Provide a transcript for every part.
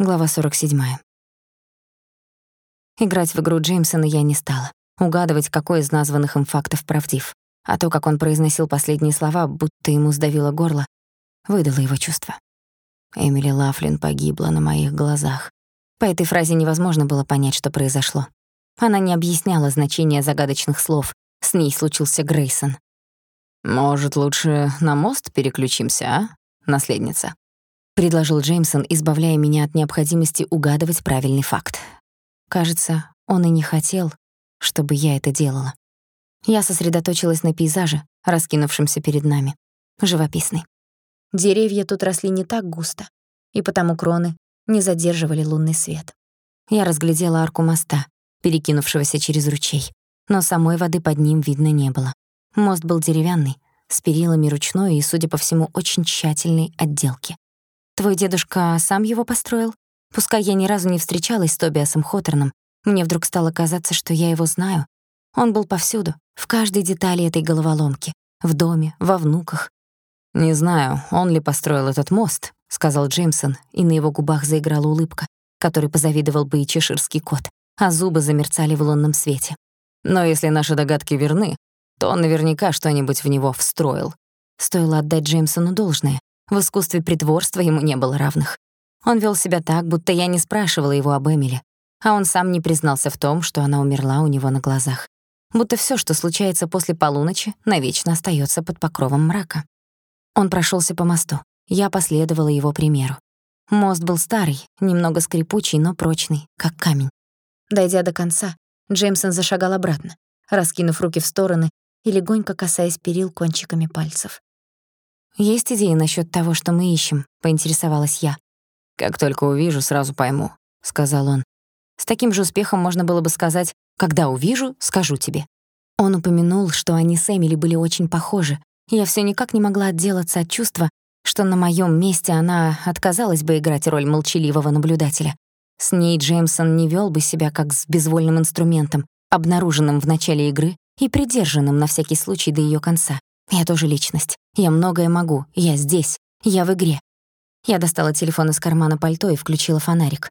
Глава 47. Играть в игру Джеймсона я не стала. Угадывать, какой из названных им фактов правдив. А то, как он произносил последние слова, будто ему сдавило горло, выдало его чувства. Эмили Лафлин погибла на моих глазах. По этой фразе невозможно было понять, что произошло. Она не объясняла значения загадочных слов. С ней случился Грейсон. «Может, лучше на мост переключимся, а, наследница?» Предложил Джеймсон, избавляя меня от необходимости угадывать правильный факт. Кажется, он и не хотел, чтобы я это делала. Я сосредоточилась на пейзаже, раскинувшемся перед нами. Живописный. Деревья тут росли не так густо, и потому кроны не задерживали лунный свет. Я разглядела арку моста, перекинувшегося через ручей, но самой воды под ним видно не было. Мост был деревянный, с перилами ручной и, судя по всему, очень тщательной отделки. Твой дедушка сам его построил? Пускай я ни разу не встречалась с Тобиасом Хоттерном, мне вдруг стало казаться, что я его знаю. Он был повсюду, в каждой детали этой головоломки, в доме, во внуках. «Не знаю, он ли построил этот мост», — сказал Джеймсон, и на его губах заиграла улыбка, которой позавидовал бы и чеширский кот, а зубы замерцали в лунном свете. «Но если наши догадки верны, то он наверняка что-нибудь в него встроил». Стоило отдать Джеймсону должное. В искусстве притворства ему не было равных. Он вел себя так, будто я не спрашивала его об Эмили, а он сам не признался в том, что она умерла у него на глазах. Будто все, что случается после полуночи, навечно остается под покровом мрака. Он прошелся по мосту. Я последовала его примеру. Мост был старый, немного скрипучий, но прочный, как камень. Дойдя до конца, Джеймсон зашагал обратно, раскинув руки в стороны и легонько касаясь перил кончиками пальцев. «Есть идеи насчёт того, что мы ищем?» — поинтересовалась я. «Как только увижу, сразу пойму», — сказал он. С таким же успехом можно было бы сказать «когда увижу, скажу тебе». Он упомянул, что они с Эмили были очень похожи, я всё никак не могла отделаться от чувства, что на моём месте она отказалась бы играть роль молчаливого наблюдателя. С ней Джеймсон не вёл бы себя как с безвольным инструментом, обнаруженным в начале игры и придержанным на всякий случай до её конца. Я тоже личность. Я многое могу. Я здесь. Я в игре. Я достала телефон из кармана пальто и включила фонарик.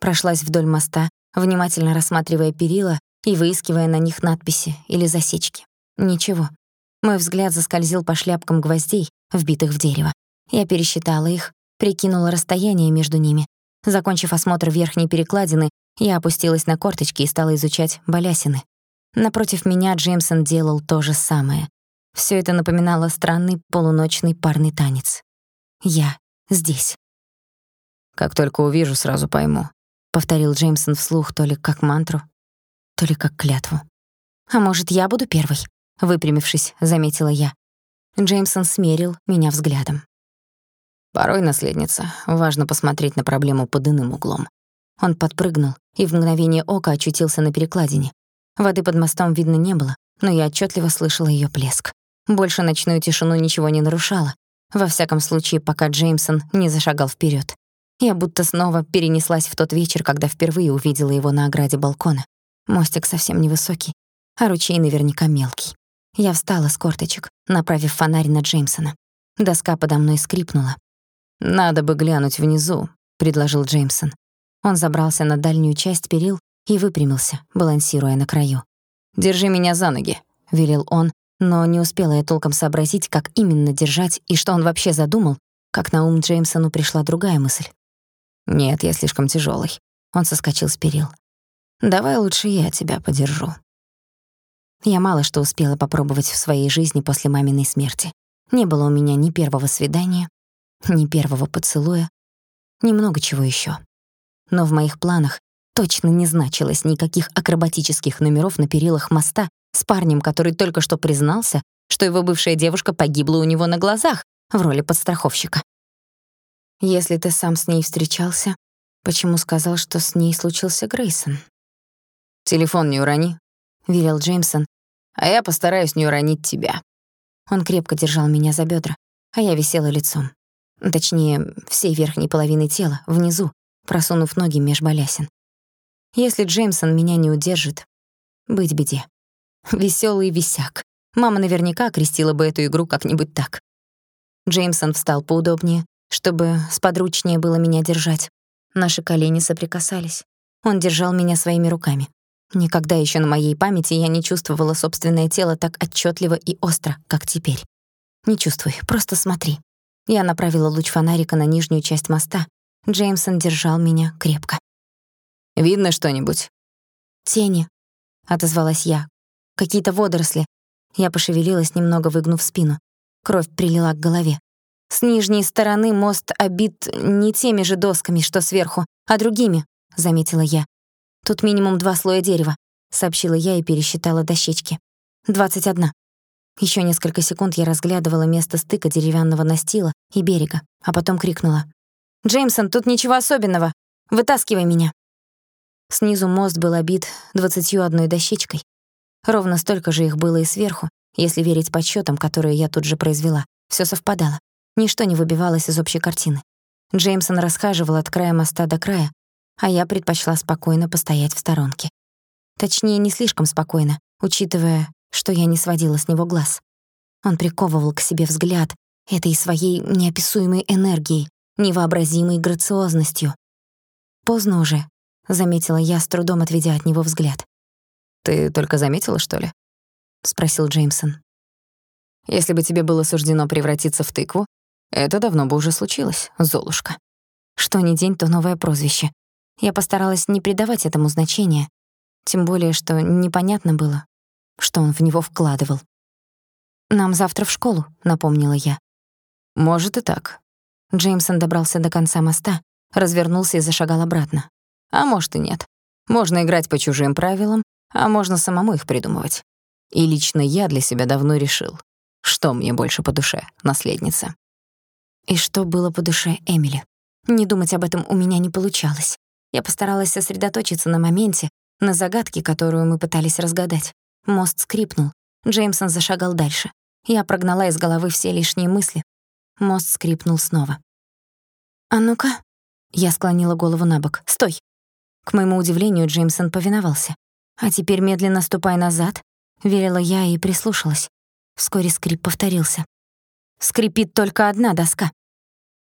Прошлась вдоль моста, внимательно рассматривая перила и выискивая на них надписи или засечки. Ничего. Мой взгляд заскользил по шляпкам гвоздей, вбитых в дерево. Я пересчитала их, прикинула расстояние между ними. Закончив осмотр верхней перекладины, я опустилась на корточки и стала изучать балясины. Напротив меня Джеймсон делал то же самое. Всё это напоминало странный полуночный парный танец. Я здесь. «Как только увижу, сразу пойму», — повторил Джеймсон вслух то ли как мантру, то ли как клятву. «А может, я буду первой?» — выпрямившись, заметила я. Джеймсон смерил меня взглядом. «Порой, наследница, важно посмотреть на проблему под иным углом». Он подпрыгнул и в мгновение ока очутился на перекладине. Воды под мостом видно не было, но я отчетливо слышала её плеск. Больше ночную тишину ничего не нарушало. Во всяком случае, пока Джеймсон не зашагал вперед. Я будто снова перенеслась в тот вечер, когда впервые увидела его на ограде балкона. Мостик совсем невысокий, а ручей наверняка мелкий. Я встала с корточек, направив фонарь на Джеймсона. Доска подо мной скрипнула. «Надо бы глянуть внизу», — предложил Джеймсон. Он забрался на дальнюю часть перил и выпрямился, балансируя на краю. «Держи меня за ноги», — велел он, но не успела я толком сообразить, как именно держать и что он вообще задумал, как на ум Джеймсону пришла другая мысль. «Нет, я слишком тяжелый. Он соскочил с перил. «Давай лучше я тебя подержу». Я мало что успела попробовать в своей жизни после маминой смерти. Не было у меня ни первого свидания, ни первого поцелуя, ни много чего ещё. Но в моих планах точно не значилось никаких акробатических номеров на перилах моста с парнем, который только что признался, что его бывшая девушка погибла у него на глазах в роли подстраховщика. Если ты сам с ней встречался, почему сказал, что с ней случился Грейсон? «Телефон не урони», — велел Джеймсон, «а я постараюсь не уронить тебя». Он крепко держал меня за бедра, а я висела лицом. Точнее, всей верхней половиной тела, внизу, просунув ноги меж балясин. Если Джеймсон меня не удержит, быть беде. Весёлый висяк. Мама наверняка окрестила бы эту игру как-нибудь так. Джеймсон встал поудобнее, чтобы сподручнее было меня держать. Наши колени соприкасались. Он держал меня своими руками. Никогда ещё на моей памяти я не чувствовала собственное тело так отчётливо и остро, как теперь. Не чувствуй, просто смотри. Я направила луч фонарика на нижнюю часть моста. Джеймсон держал меня крепко. «Видно что-нибудь?» «Тени», — отозвалась я. «Какие-то водоросли». Я пошевелилась, немного выгнув спину. Кровь прилила к голове. С нижней стороны мост обит не теми же досками, что сверху, а другими, заметила я. Тут минимум два слоя дерева, сообщила я и пересчитала дощечки. Двадцать одна. Ещё несколько секунд я разглядывала место стыка деревянного настила и берега, а потом крикнула: "Джеймсон, тут ничего особенного. Вытаскивай меня". Снизу мост был обит двадцатью одной дощечкой. Ровно столько же их было и сверху, если верить подсчётам, которые я тут же произвела. Всё совпадало. Ничто не выбивалось из общей картины. Джеймсон расхаживал от края моста до края, а я предпочла спокойно постоять в сторонке. Точнее, не слишком спокойно, учитывая, что я не сводила с него глаз. Он приковывал к себе взгляд этой своей неописуемой энергией, невообразимой грациозностью. «Поздно уже», — заметила я, с трудом отведя от него взгляд. «Ты только заметила, что ли?» — спросил Джеймсон. «Если бы тебе было суждено превратиться в тыкву, это давно бы уже случилось, Золушка. Что ни день, то новое прозвище. Я постаралась не придавать этому значения, тем более, что непонятно было, что он в него вкладывал. «Нам завтра в школу», — напомнила я. «Может и так». Джеймсон добрался до конца моста, развернулся и зашагал обратно. «А может и нет. Можно играть по чужим правилам, а можно самому их придумывать. И лично я для себя давно решил, что мне больше по душе, наследница. И что было по душе Эмили? Не думать об этом у меня не получалось. Я постаралась сосредоточиться на моменте, на загадке, которую мы пытались разгадать. Мост скрипнул. Джеймсон зашагал дальше. Я прогнала из головы все лишние мысли. Мост скрипнул снова. «А ну-ка!» Я склонила голову на бок. «Стой!» К моему удивлению, Джеймсон повиновался. «А теперь медленно ступай назад», — велела я и прислушалась. Вскоре скрип повторился. Скрипит только одна доска.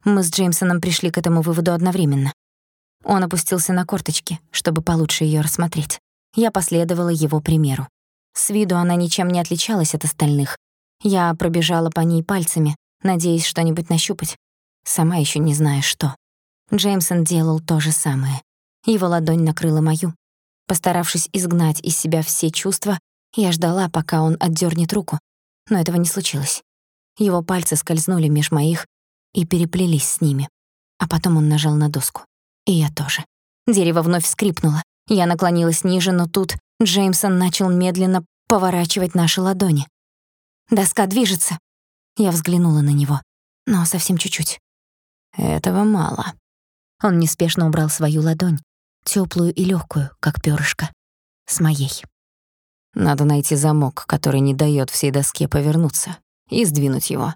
Мы с Джеймсоном пришли к этому выводу одновременно. Он опустился на корточки, чтобы получше её рассмотреть. Я последовала его примеру. С виду она ничем не отличалась от остальных. Я пробежала по ней пальцами, надеясь что-нибудь нащупать, сама ещё не зная что. Джеймсон делал то же самое. Его ладонь накрыла мою. Постаравшись изгнать из себя все чувства, я ждала, пока он отдёрнет руку, но этого не случилось. Его пальцы скользнули меж моих и переплелись с ними. А потом он нажал на доску. И я тоже. Дерево вновь скрипнуло. Я наклонилась ниже, но тут Джеймсон начал медленно поворачивать наши ладони. «Доска движется!» Я взглянула на него, но совсем чуть-чуть. «Этого мало». Он неспешно убрал свою ладонь, тёплую и лёгкую, как пёрышко, с моей. «Надо найти замок, который не даёт всей доске повернуться и сдвинуть его.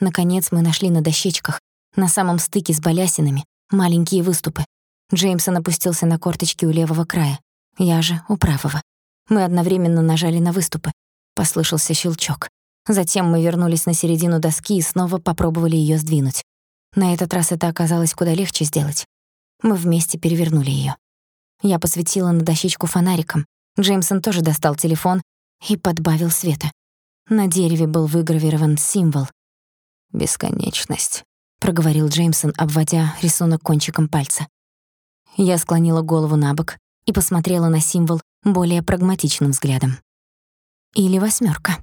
Наконец мы нашли на дощечках, на самом стыке с балясинами, маленькие выступы. Джеймсон опустился на корточки у левого края, я же у правого. Мы одновременно нажали на выступы. Послышался щелчок. Затем мы вернулись на середину доски и снова попробовали её сдвинуть. На этот раз это оказалось куда легче сделать. Мы вместе перевернули её. Я посветила на дощечку фонариком. Джеймсон тоже достал телефон и подбавил света. На дереве был выгравирован символ. «Бесконечность», — проговорил Джеймсон, обводя рисунок кончиком пальца. Я склонила голову на бок и посмотрела на символ более прагматичным взглядом. Или восьмерка.